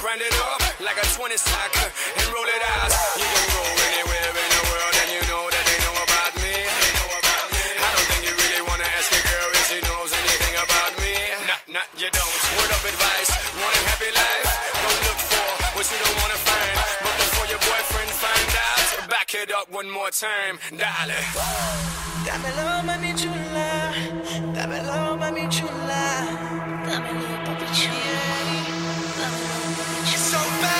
grind it up like a 20 sacker and roll it out. You can go anywhere in the world and you know that they know about me. Know about me. I don't think you really wanna ask a girl if she knows anything about me. Nah, nah, you don't. Word of advice: want a happy life? Don't look for what you don't wanna find. But before your boyfriend find out, back it up one more time, darling. Dámelo, mami chula. Dámelo, mami chula. Dámelo, papi chula. Dámelo. So bad.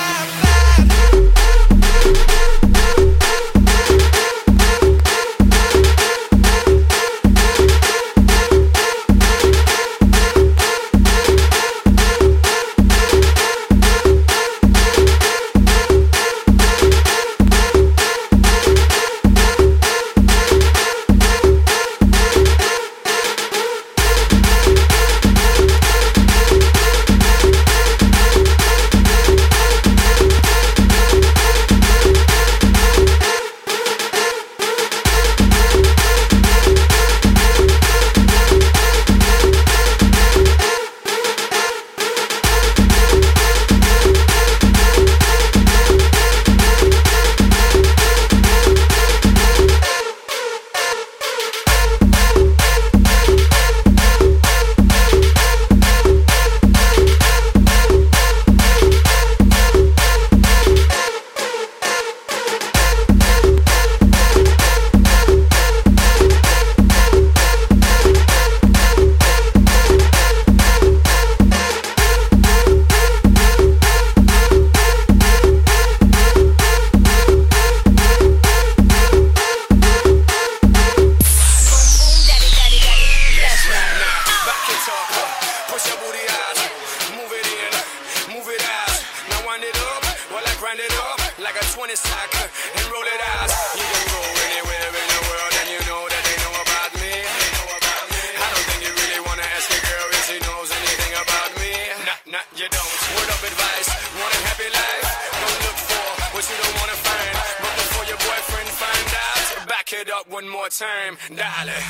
like a 20 slacker and uh, roll it out. You can go anywhere in the world and you know that they know about me. I don't think you really wanna ask a girl if she knows anything about me. Nah, nah, you don't. Word of advice, want a happy life? Don't look for what you don't wanna find. But before your boyfriend find out, back it up one more time, darling.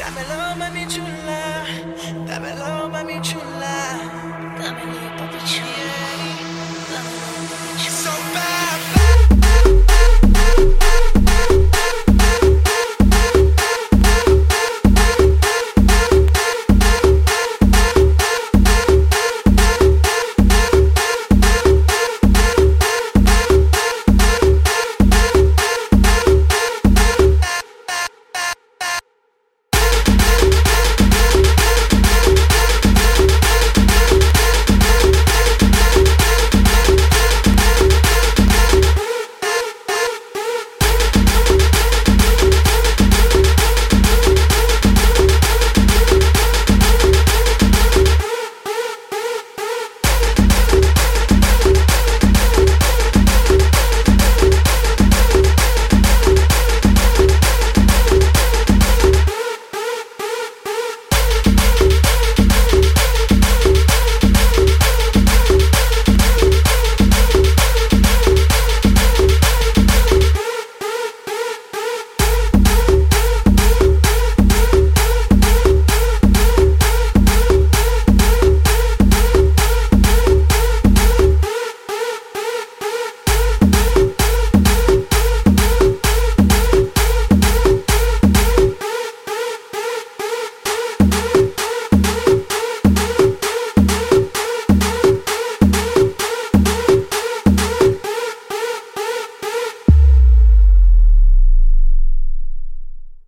Dámelo, mami chula. Dámelo, mami chula. Dámelo, papi chula.